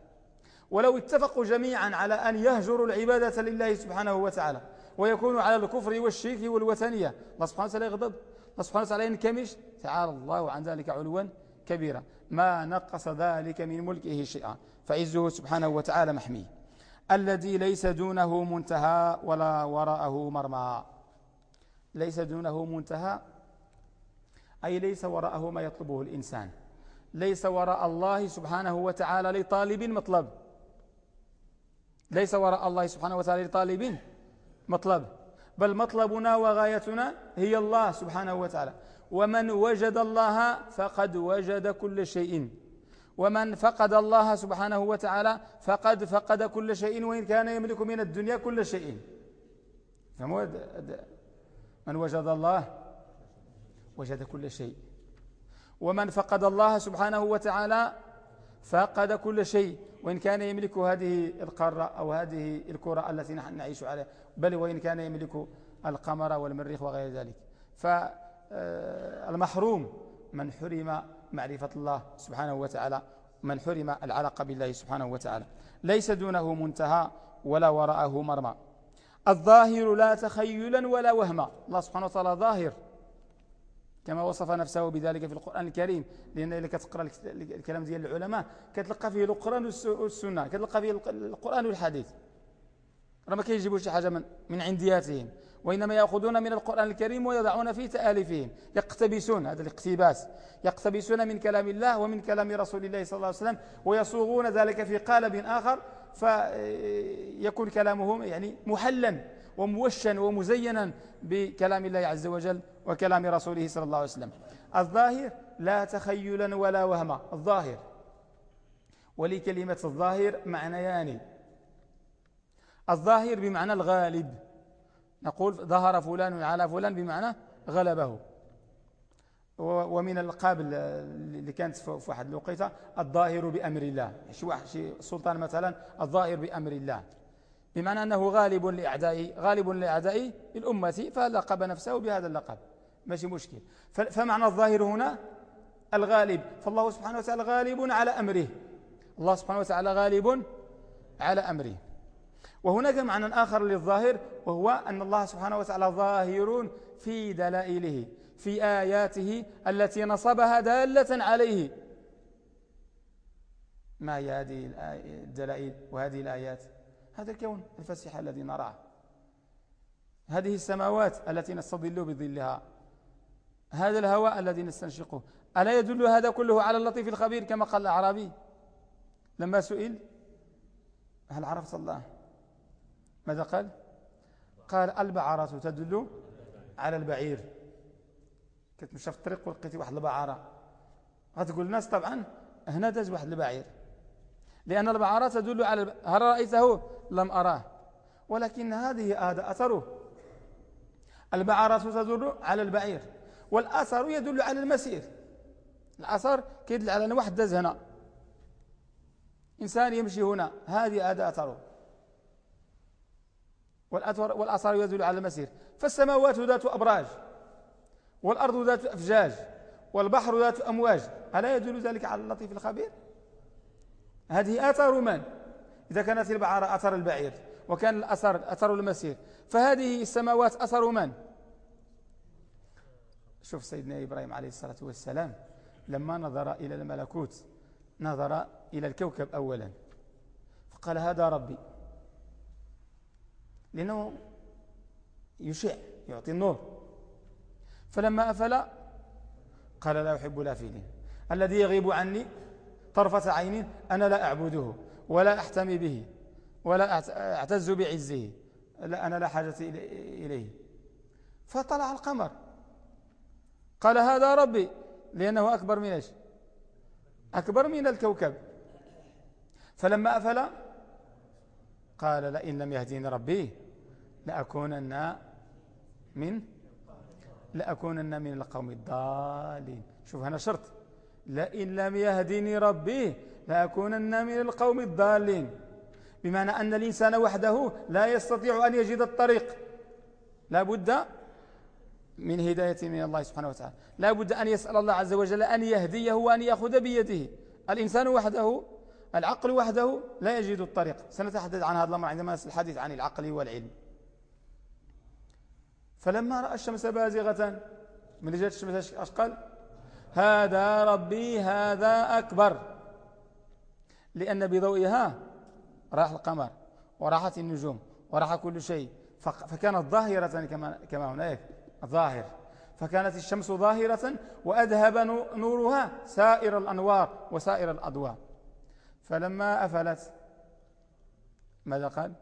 ولو اتفقوا جميعا على أن يهجروا العبادة لله سبحانه وتعالى ويكونوا على الكفر والشرك والوثنية الله سبحانه وتعالى يغضب الله سبحانه وتعالى ينكمش تعالى الله عن ذلك علوا كبيرا. ما نقص ذلك من ملكه شيئا. فعزه سبحانه وتعالى محمي. الذي ليس دونه منتهى ولا وراءه مرمى. ليس دونه منتهى أي ليس وراءه ما يطلبه الإنسان. ليس وراء الله سبحانه وتعالى لطالب مطلب. ليس وراء الله سبحانه وتعالى لطالب مطلب. بل مطلبنا وغايتنا هي الله سبحانه وتعالى. ومن وجد الله فقد وجد كل شيء. ومن فقد الله سبحانه وتعالى فقد فقد كل شيء وإن كان يملك من الدنيا كل شيء. من وجد الله وجد كل شيء. ومن فقد الله سبحانه وتعالى فقد كل شيء وإن كان يملك هذه القارة أو هذه الكرة التي نحن نعيش عليها بل وإن كان يملك القمر والمريخ وغير ذلك. فالمحروم من حرم معرفة الله سبحانه وتعالى من حرم العلاقة بالله سبحانه وتعالى. ليس دونه منتهى ولا وراءه مرمى. الظاهر لا تخيلا ولا وهما. الله سبحانه وتعالى ظاهر. كما وصف نفسه بذلك في القرآن الكريم لأن إذا كتقرأ الكلام ديال العلماء كتلقى فيه القرآن والسنة كتلقى فيه القرآن والحديث. راه ما شي حاجة من عندياتهم. وإنما يأخذون من القرآن الكريم ويضعون في تآلفهم يقتبسون هذا الاقتباس. يقتبسون من كلام الله ومن كلام رسول الله صلى الله عليه وسلم ويصوغون ذلك في قالب آخر فيكون كلامهم يعني محلا وموشا ومزينا بكلام الله عز وجل وكلام رسوله صلى الله عليه وسلم. الظاهر لا تخيلا ولا وهما. الظاهر. ولكلمة الظاهر معنيان. الظاهر بمعنى الغالب. نقول ظهر فلان على فلان بمعنى غلبه. ومن القابل اللي كانت في واحد الوقيته الظاهر بأمر الله. شي واحد شي سلطان مثلا الظاهر بأمر الله. بمعنى أنه غالب لأعدائي غالب لأعدائي الأمة فلقب نفسه بهذا اللقب. ماشي مشكل. فمعنى الظاهر هنا؟ الغالب. فالله سبحانه وتعالى غالب على أمره. الله سبحانه وتعالى غالب على أمره. وهناك معنى آخر للظاهر وهو أن الله سبحانه وتعالى ظاهر في دلائله في آياته التي نصبها دالة عليه. ما هي هذه الدلائل وهذه الآيات؟ هذا الكون الفسيح الذي نراه هذه السماوات التي نستظل بظلها. هذا الهواء الذي نستنشقه. ألا يدل هذا كله على اللطيف الخبير كما قال الأعرابي؟ لما سئل هل عرفت الله؟ ماذا قال؟ قال البعرة تدل على البعير. كتمشى في الطريق ولقيتي واحد البعارة. غتقول الناس طبعا هنا داز واحد البعير. لأن البعارة تدل على الب... هل رأيته؟ لم أراه. ولكن هذه هذا أثره. البعارة تدل على البعير والأثر يدل على المسير. الأثر كيدل على أن واحد داز هنا. إنسان يمشي هنا. هذه هذا أثره. والأثر يدل على المسير. فالسماوات ذات أبراج والأرض ذات أفجاج والبحر ذات أمواج. ألا يدل ذلك على اللطيف الخبير؟ هذه آثار من؟ إذا كانت البعارة أثر البعير وكان الأثر أثر المسير. فهذه السماوات أثر من؟ شوف سيدنا إبراهيم عليه الصلاة والسلام لما نظر إلى الملكوت نظر إلى الكوكب أولا. فقال هذا ربي. لأنه يشع يعطي النور. فلما أفل قال لا أحب الافلين الذي يغيب عني طرفة عين أنا لا أعبده ولا أحتمي به ولا أعتز بعزه. لا أنا لا حاجة إليه. فطلع القمر. قال هذا ربي لأنه أكبر من إيش؟ أكبر من الكوكب. فلما أفل قال لئن لم يهديني ربي لأكونن من لأكونن من القوم الضالين. شوف هنا شرط. لئن لم يهدني ربي لأكونن من القوم الضالين. بمعنى أن الإنسان وحده لا يستطيع أن يجد الطريق. لا بد من هداية من الله سبحانه وتعالى. لا بد أن يسأل الله عز وجل أن يهديه وأن يأخذ بيده. الإنسان وحده العقل وحده لا يجد الطريق. سنتحدث عن هذا الأمر عندما نسأل الحديث عن العقل والعلم. فلما رأى الشمس بازغة من جهة الشمس اش قال هذا ربي هذا أكبر. لأن بضوئها راح القمر وراحت النجوم وراح كل شيء. فكانت ظاهرة كما, كما هناك ظاهر. فكانت الشمس ظاهرة وأذهب نورها سائر الأنوار وسائر الأضواء. فلما أفلت ماذا قال؟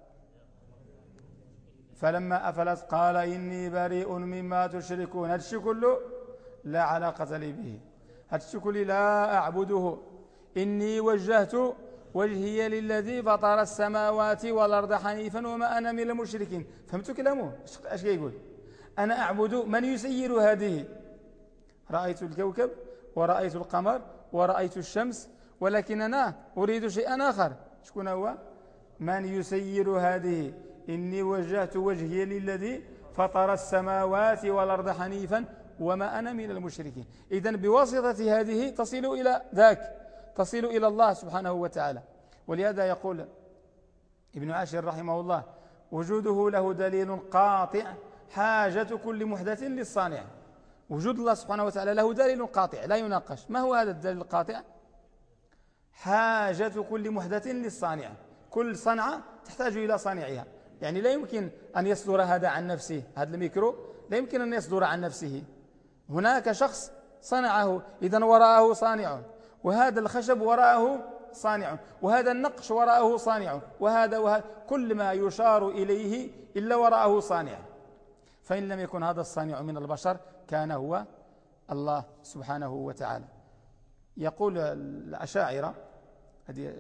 فلما أفلت قال إني بريء مما تشركون. هذا الشيء كله لا علاقة لي به. هذا الشيء كله لا أعبده. إني وجهت وجهي للذي فطر السماوات والأرض حنيفا وما أنا من المشركين. فهمت كلامه؟ إيش يقول؟ أنا أعبد من يسير هذه. رأيت الكوكب ورأيت القمر ورأيت الشمس ولكن أنا أريد شيئا آخر. شكون هو؟ من يسير هذه. إني وجهت وجهي للذي فطر السماوات والأرض حنيفا وما أنا من المشركين. إذن بواسطة هذه تصل إلى ذاك تصل إلى الله سبحانه وتعالى. ولهذا يقول ابن عاشر رحمه الله وجوده له دليل قاطع حاجة كل محدث للصانع. وجود الله سبحانه وتعالى له دليل قاطع لا يناقش. ما هو هذا الدليل القاطع؟ حاجة كل محدث للصانع. كل صنعة تحتاج إلى صانعها. يعني لا يمكن أن يصدر هذا عن نفسه هذا الميكرو. لا يمكن أن يصدر عن نفسه. هناك شخص صنعه إذا وراءه صانع. وهذا الخشب وراءه صانع. وهذا النقش وراءه صانع. وهذا, وهذا كل ما يشار إليه إلا وراءه صانع. فإن لم يكن هذا الصانع من البشر كان هو الله سبحانه وتعالى. يقول الأشاعرة هذه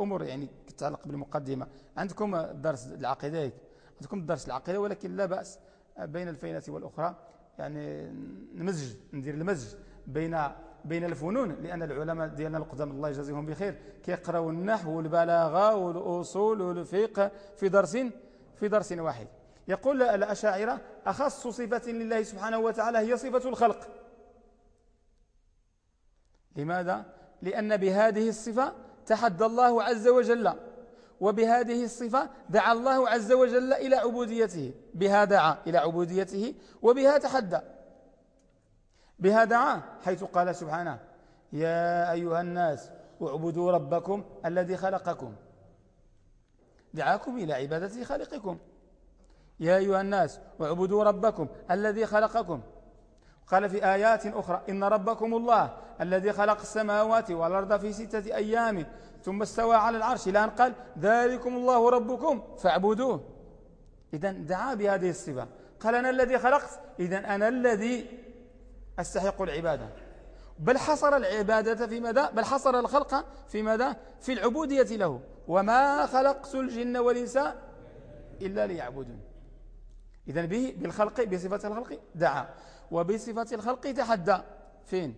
أمور يعني تتعلق بالمقدمة. عندكم درس العقيدة عندكم الدرس العقيدة ولكن لا بأس بين الفينة والأخرى. يعني نمزج ندير المزج بين بين الفنون لأن العلماء ديالنا القدام الله يجازيهم بخير. كيقراوا النحو والبلاغة والأصول والفقه في درس في درس واحد. يقول الأشاعرة أخص صفة لله سبحانه وتعالى هي صفة الخلق. لماذا؟ لأن بهذه الصفة تحدى الله عز وجل وبهذه الصفة دعا الله عز وجل إلى عبوديته بها دعا إلى عبوديته وبها تحدى. بها دعا حيث قال سبحانه يا أيها الناس اعبدوا ربكم الذي خلقكم. دعاكم إلى عبادة خالقكم. يا أيها الناس اعبدوا ربكم الذي خلقكم. قال في آيات أخرى إن ربكم الله الذي خلق السماوات والأرض في ستة أيام ثم استوى على العرش. الآن قال ذلكم الله ربكم فاعبدوه. إذا دعا بهذه الصفة. قال أنا الذي خلقت إذا أنا الذي أستحق العبادة. بل حصر العبادة في ماذا؟ بل حصر الخلق في ماذا؟ في العبودية له. وما خلقت الجن والإنس إلا ليعبدون. إذا به بالخلق بصفة الخلق دعا. وبصفة الخلق تحدى. فين؟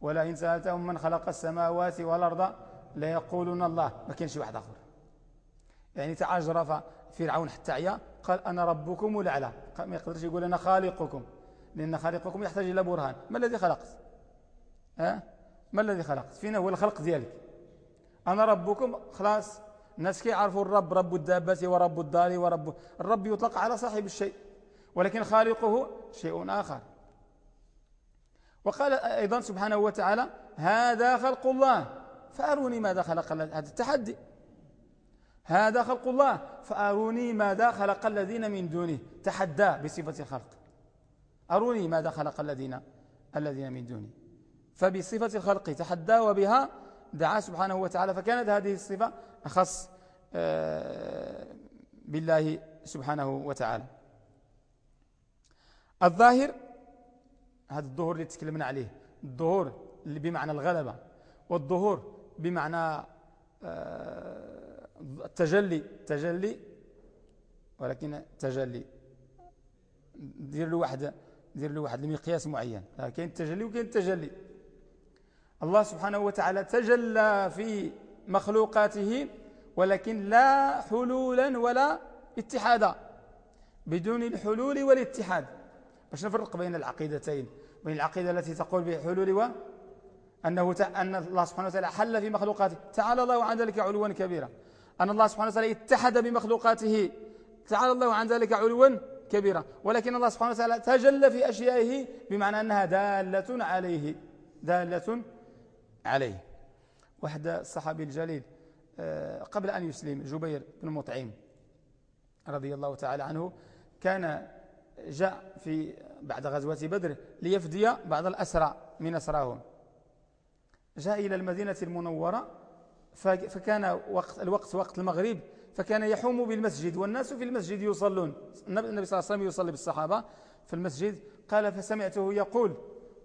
ولئن سألتهم من خلق السماوات والأرض ليقولون الله. ما كان شي واحد آخر. يعني تعجرف فرعون حتى عيا قال أنا ربكم الأعلى. ما يقدرش يقول أنا خالقكم لأن خالقكم يحتاج إلى برهان. ما الذي خلقت؟ ها؟ ما الذي خلقت؟ فينا هو الخلق ديالك؟ أنا ربكم؟ خلاص. الناس كيعرفوا الرب رب الدابة ورب الدار ورب. الرب يطلق على صاحب الشيء. ولكن خالقه شيء آخر. وقال أيضا سبحانه وتعالى هذا خلق الله. فأروني ماذا خلق هذا التحدي. هذا خلق الله. فأروني ماذا خلق الذين من دونه. تحدى بصفة الخلق. أروني ماذا خلق الذين الذين من دونه. فبصفة الخلق تحدى وبها دعا سبحانه وتعالى. فكانت هذه الصفة أخص آه، بالله سبحانه وتعالى. الظاهر هذا الظهور اللي تكلمنا عليه الظهور اللي بمعنى الغلبة والظهور بمعنى آه، التجلي تجلي ولكن تجلي دير له واحد دير له واحد المقياس معين كاين التجلي وكاين التجلي الله سبحانه وتعالى تجلى في مخلوقاته ولكن لا حلولا ولا اتحادا بدون الحلول والاتحاد. باش نفرق بين العقيدتين بين العقيدة التي تقول بحلول و أنه أن الله سبحانه وتعالى حل في مخلوقاته. تعالى الله عن ذلك علوا كبيرا. أن الله سبحانه وتعالى اتحد بمخلوقاته. تعالى الله عن ذلك علوا كبيرا. ولكن الله سبحانه وتعالى تجلى في أشيائه بمعنى أنها دالة عليه. دالة عليه. واحد الصحابي الجليل آه، قبل أن يسلم جبير بن مطعم رضي الله تعالى عنه كان جاء في بعد غزوة بدر ليفدي بعض الأسرى من أسراهم. جاء إلى المدينة المنورة فكان وقت الوقت وقت المغرب فكان يحوم بالمسجد والناس في المسجد يصلون. النبي صلى الله عليه وسلم يصلي بالصحابة في المسجد. قال فسمعته يقول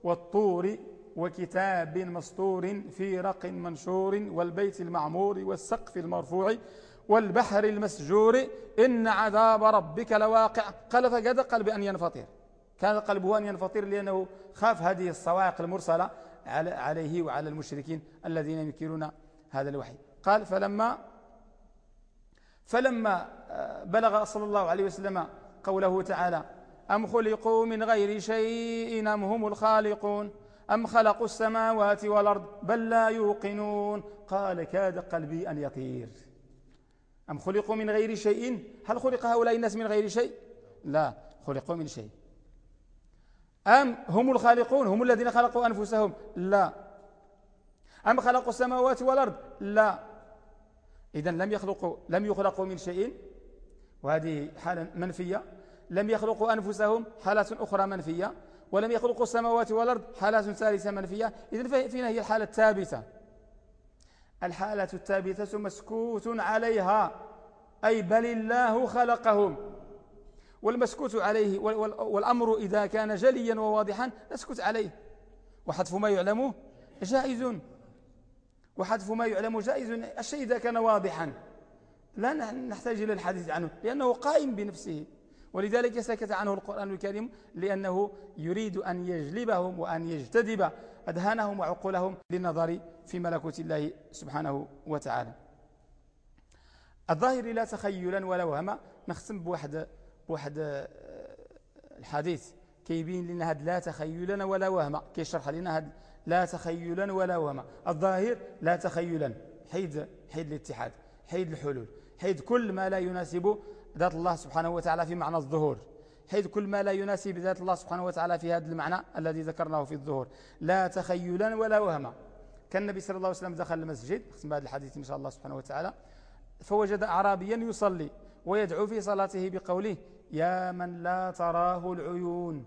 والطور وكتاب مسطور في رق منشور والبيت المعمور والسقف المرفوع والبحر المسجور إن عذاب ربك لواقع. قال فقد قلب أن ينفطر. كان قلبه أن ينفطر لأنه خاف هذه الصواعق المرسلة عليه وعلى المشركين الذين ينكرون هذا الوحي. قال فلما فلما آه، بلغ صلى الله عليه وسلم قوله تعالى أم خلقوا من غير شيء أم هم الخالقون؟ أم خلقوا السماوات والأرض بل لا يوقنون؟ قال كاد قلبي أن يطير. أم خلقوا من غير شيء؟ هل خلق هؤلاء الناس من غير شيء؟ لا خلقوا من شيء. أم هم الخالقون؟ هم الذين خلقوا أنفسهم؟ لا. أم خلقوا السماوات والأرض؟ لا. إذا لم يخلقوا لم يخلقوا من شيء. وهذه حالة منفية. لم يخلقوا أنفسهم؟ حالات أخرى منفية. ولم يخلقوا السماوات والأرض؟ حالات ثالثة منفية. إذن فينا هي الحالة الثابتة. الحالة الثابتة مسكوت عليها أي بل الله خلقهم. والمسكوت عليه والأمر إذا كان جليا وواضحا نسكت عليه. وحذف ما يعلم جائز. وحذف ما يعلم جائز الشيء إذا كان واضحا. لا نحتاج إلى الحديث عنه لأنه قائم بنفسه. ولذلك سكت عنه القرآن الكريم لأنه يريد أن يجلبهم وأن يجتذب. أذهانهم وعقولهم للنظر في ملكوت الله سبحانه وتعالى. الظاهر لا تخيلا ولا وهما نختم بواحد بواحد آه، الحديث. كيبين لنا هذا لا تخيلا ولا وهما كيشرح لنا هذا لا تخيلا ولا وهما الظاهر لا تخيلا. حيد حيد الاتحاد حيد الحلول حيد كل ما لا يناسب ذات الله سبحانه وتعالى في معنى الظهور. حيث كل ما لا يناسب ذات الله سبحانه وتعالى في هذا المعنى الذي ذكرناه في الظهور لا تخيلا ولا وهما. كان النبي صلى الله عليه وسلم دخل المسجد اختم هذا الحديث إن شاء الله سبحانه وتعالى فوجد أعرابيا يصلي ويدعو في صلاته بقوله يا من لا تراه العيون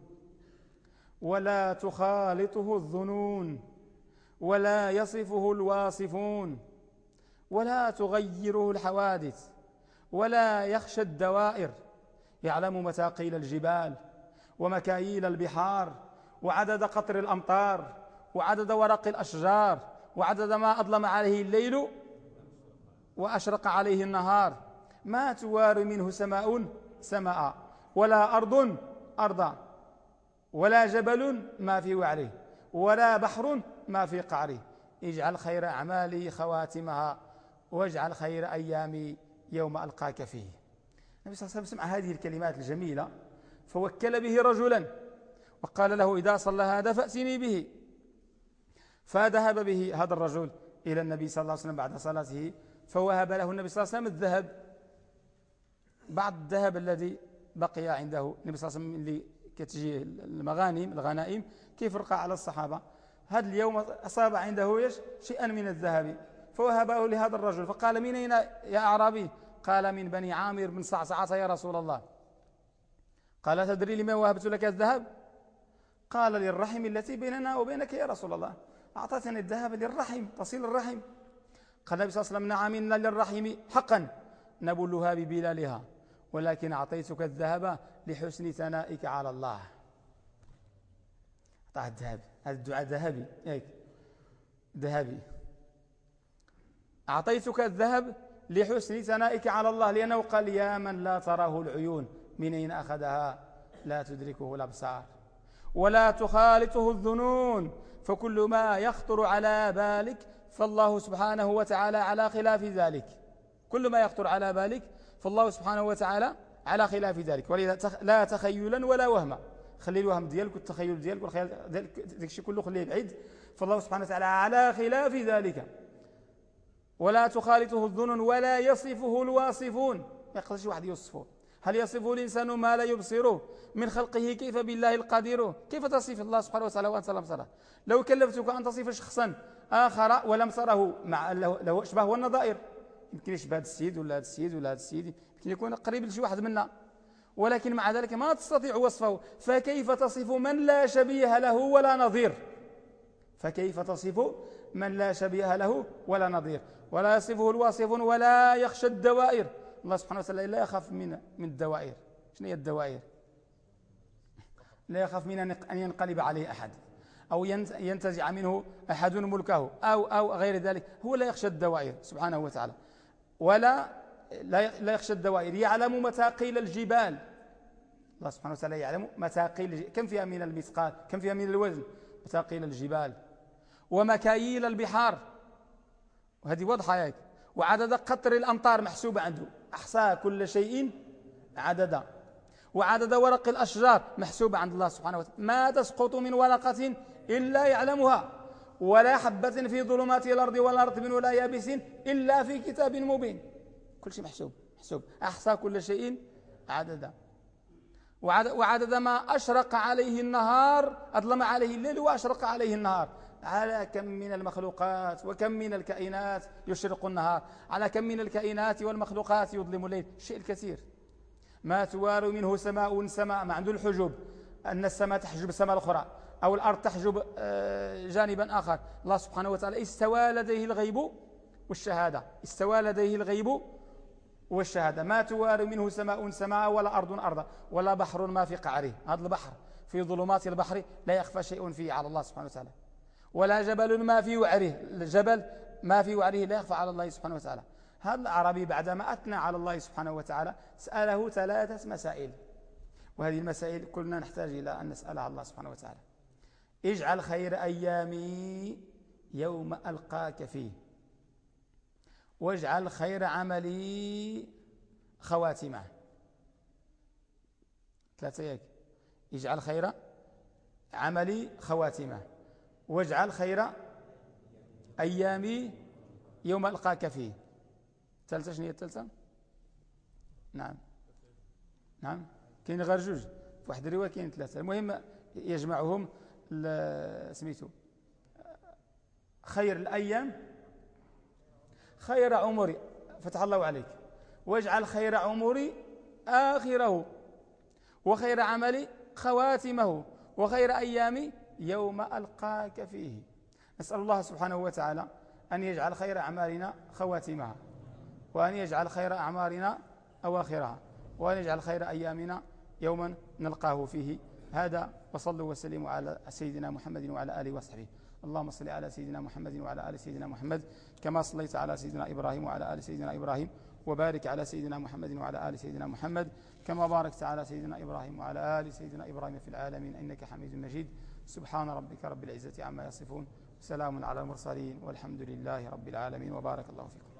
ولا تخالطه الظنون ولا يصفه الواصفون ولا تغيره الحوادث ولا يخشى الدوائر يعلم مثاقيل الجبال ومكاييل البحار وعدد قطر الأمطار وعدد ورق الأشجار وعدد ما أظلم عليه الليل وأشرق عليه النهار. ما توار منه سماء سماء ولا أرض أرضا ولا جبل ما في وعره ولا بحر ما في قعره. اجعل خير أعمالي خواتمها واجعل خير أيامي يوم ألقاك فيه. النبي صلى الله عليه وسلم سمع هذه الكلمات الجميلة فوكل به رجلا وقال له إذا صلى هذا فأتني به. فذهب به هذا الرجل إلى النبي صلى الله عليه وسلم بعد صلاته فوهب له النبي صلى الله عليه وسلم الذهب. بعض الذهب الذي بقي عنده النبي صلى الله عليه وسلم اللي كتجي المغانم الغنائم كيف رقى على الصحابة؟ هذا اليوم أصاب عنده شيئا من الذهب. فوهبه لهذا الرجل فقال من أين يا أعرابي؟ قال من بني عامر بن صعصعة يا رسول الله. قال تدري لما وهبت لك الذهب؟ قال للرحم التي بيننا وبينك يا رسول الله. أعطتني الذهب للرحم تصيل الرحم. قال النبي صلى الله عليه وسلم نعم للرحم حقا. نبلها ببلالها ولكن أعطيتك الذهب لحسن ثنائك على الله. أعطاه الذهب. هذا الدعاء ذهبي. هيك. ذهبي. أعطيتك الذهب لحسن ثنائك على الله لأنه قال يا من لا تراه العيون من أين أخذها؟ لا تدركه الأبصار. ولا تخالطه الظنون فكل ما يخطر على بالك فالله سبحانه وتعالى على خلاف ذلك. كل ما يخطر على بالك فالله سبحانه وتعالى على خلاف ذلك. ولذا لا تخيلا ولا وهما خلي الوهم ديالك والتخيل ديالك والخيال ديالك داك الشيء كله خليه بعيد. فالله سبحانه وتعالى على خلاف ذلك. ولا تخالطه الظنون ولا يصفه الواصفون. ما يقدرش واحد يوصفه. هل يصفه الإنسان ما لا يبصره؟ من خلقه كيف بالله القدير؟ كيف تصف الله سبحانه وتعالى وأنت لم تره؟ لو كلفتك أن تصف شخصا آخر ولم تره مع له أشباه والنظائر. يمكن يشبه هذا السيد ولا هذا السيد ولا هذا السيد يمكن يكون قريب لشي واحد منا. ولكن مع ذلك ما تستطيع وصفه. فكيف تصف من لا شبيه له ولا نظير؟ فكيف تصف من لا شبيه له ولا نظير ولا يصفه الواصفون ولا يخشى الدوائر. الله سبحانه وتعالى لا يخاف من من الدوائر. شنو هي الدوائر؟ لا يخاف من أن ينقلب عليه أحد أو ينتزع منه أحد ملكه أو, أو غير ذلك. هو لا يخشى الدوائر سبحانه وتعالى. ولا لا يخشى الدوائر. يعلم مثاقيل الجبال. الله سبحانه وتعالى يعلم مثاقيل كم فيها من المثقال كم فيها من الوزن؟ مثاقيل الجبال. ومكاييل البحار. وهذه واضحة هيك وعدد قطر الأمطار محسوبة عنده. أحصى كل شيء عددا وعدد ورق الأشجار محسوبة عند الله سبحانه وتعالى. ما تسقط من ورقة إلا يعلمها. ولا حبة في ظلمات الأرض ولا رطب ولا يابس إلا في كتاب مبين. كل شيء محسوب محسوب. أحصى كل شيء عددا وعدد ما أشرق عليه النهار أظلم عليه الليل وأشرق عليه النهار. على كم من المخلوقات وكم من الكائنات يشرق النهار. على كم من الكائنات والمخلوقات يظلم الليل. شيء الكثير. ما توار منه سماء سماء ما عنده الحجب. أن السماء تحجب السماء الأخرى أو الأرض تحجب آه، جانبا آخر. الله سبحانه وتعالى استوى لديه الغيب والشهادة. استوى لديه الغيب والشهادة. ما توار منه سماء سماء ولا أرض أرضا. ولا بحر ما في قعره. هذا البحر. في ظلمات البحر لا يخفى شيء فيه على الله سبحانه وتعالى. ولا جبل ما في وعره. الجبل ما في وعره لا يخفى على الله سبحانه وتعالى. هذا الأعرابي بعدما أثنى على الله سبحانه وتعالى سأله ثلاثة مسائل. وهذه المسائل كلنا نحتاج إلى أن نسألها الله سبحانه وتعالى. اجعل خير أيامي يوم ألقاك فيه. واجعل خير عملي خواتمه. ثلاثة ياك. اجعل خير عملي خواتمه. واجعل خير أيامي يوم ألقاك فيه. ثالثة شنو هي الثالثة نعم. نعم. كاين غير جوج. في واحد الرواية كاين ثلاثة. المهم يجمعهم سميتو خير الأيام خير عمري. فتح الله عليك. واجعل خير عمري آخره وخير عملي خواتمه وخير أيامي يوم ألقاك فيه. نسأل الله سبحانه وتعالى أن يجعل خير أعمالنا خواتمها وأن يجعل خير أعمالنا أواخرها وأن يجعل خير أيامنا يوما نلقاه فيه. هذا وصلوا وسلموا على سيدنا محمد وعلى آله وصحبه. اللهم صل على سيدنا محمد وعلى آل سيدنا محمد كما صليت على سيدنا إبراهيم وعلى آل سيدنا إبراهيم وبارك على سيدنا محمد وعلى آل سيدنا محمد كما باركت على سيدنا إبراهيم وعلى آل سيدنا إبراهيم في العالمين. إنك حميد مجيد. سبحان ربك رب العزة عما يصفون سلام على المرسلين والحمد لله رب العالمين وبارك الله فيكم.